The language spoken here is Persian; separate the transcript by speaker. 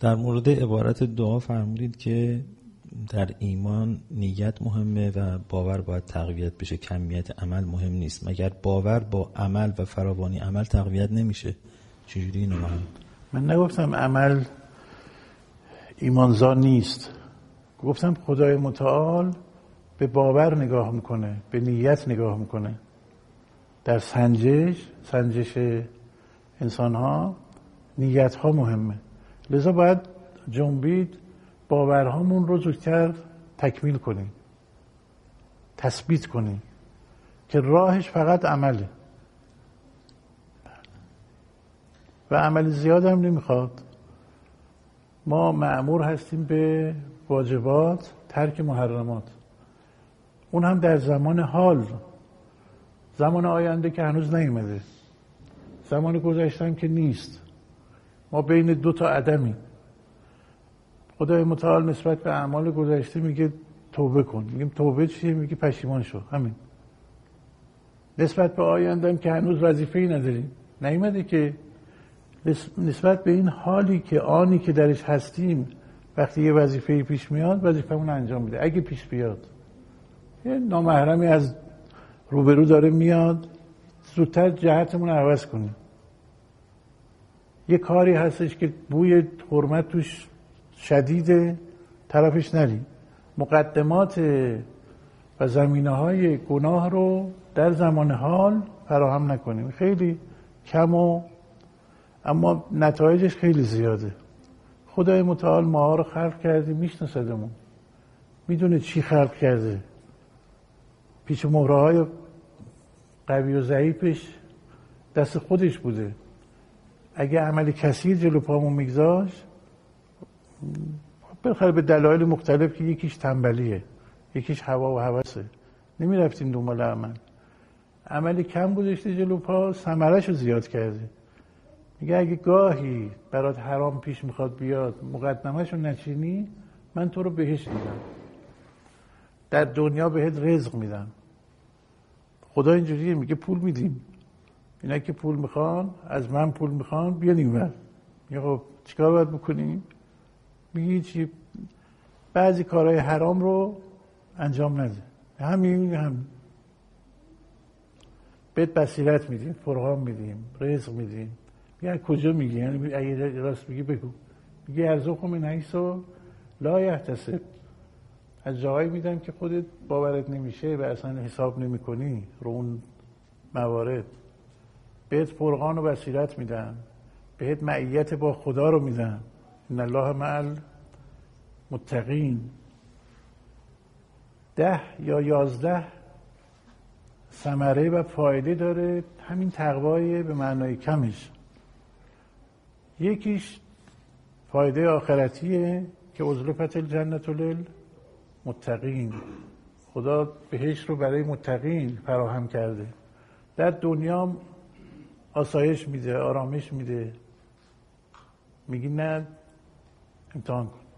Speaker 1: در مورد عبارت دعا فرمودید که در ایمان نیت مهمه و باور باید تقویت بشه. کمیت عمل مهم نیست. مگر باور با عمل و فراوانی عمل تقویت نمیشه؟ چجوری اینو من
Speaker 2: من نگفتم عمل ایمانزا نیست. گفتم خدای متعال به باور نگاه می‌کنه به نیت نگاه می‌کنه. در سنجش سنجش انسان ها نیت ها مهمه. لذا باید جنبید باورهامون رو زودتر تکمیل کنیم. تثبیت کنیم که راهش فقط عمله. و عمل زیاد هم نمی‌خواد. ما معمور هستیم به واجبات ترک محرمات. اون هم در زمان حال. زمان آینده که هنوز نیومده. زمان گذشتن که نیست. ما بین دو تا عدمی خدای متعال نسبت به اعمال گذشته میگه توبه کن. میگیم توبه چیه؟ میگه پشیمان شو. همین. نسبت به آینده که هنوز وظیفه ای نداریم. نیومده که نسبت به این حالی که آنی که درش هستیم وقتی یه وظیفه پیش میاد وظیفه‌مون انجام میده. اگه پیش بیاد. یه نامحرمی از روبرو داره میاد. زودتر جهتمون عوض کنیم. یه کاری هستش که بوی حرمت توش شدیده طرفش نریم مقدمات و زمینه های گناه رو در زمان حال فراهم نکنیم. خیلی کم و اما نتایجش خیلی زیاده. خدای متعال ما رو خلق کرده میشناسدمون. می‌دونه چی خلق کرده. پیچ مهره های قوی و ضعیفش دست خودش بوده. اگه عمل کثیر جلو پامون میگذاشت بخیر به دلایل مختلف که یکیش تنبلیه یکیش هوا و هوسه نمی‌رفتیم دنبال عمل. عملی کم گذاشته جلو پا سمرش رو زیاد کرده میگه اگه گاهی برات حرام پیش می‌خواد بیاد مقدمش رو نچینی من تو رو بهش میدم. در دنیا بهت رزق میدم. خدا اینجوریه میگه پول میدیم. اینا که پول می‌خوان از من پول می‌خوان بیا اینور میگه خب چیکار باید بکنیم؟ میگه چی بعضی کارهای حرام رو انجام نده. همین هم بهت بصیرت میدیم فرهام میدیم رزق میدیم. میگه کجا میگی؟ یعنی اگه راست میگی بگو. میگه ارزق من حیث لا یحتسب. از جاهایی میدم که خودت باورت نمیشه و اصلا حساب نمی کنی رو اون موارد. بهت فرقان و بصیرت میدم. بهت معیت با خدا رو میدم. ان الله مع متقین ده یا یازده ثمره و فایده داره. همین تقوای به معنای کمش یکیش فایده آخرتیه که ازلفت الجنت لل متقین. خدا بهش رو برای متقین فراهم کرده. در دنیا آسایش میده آرامش میده. میگی نه امتحان کن.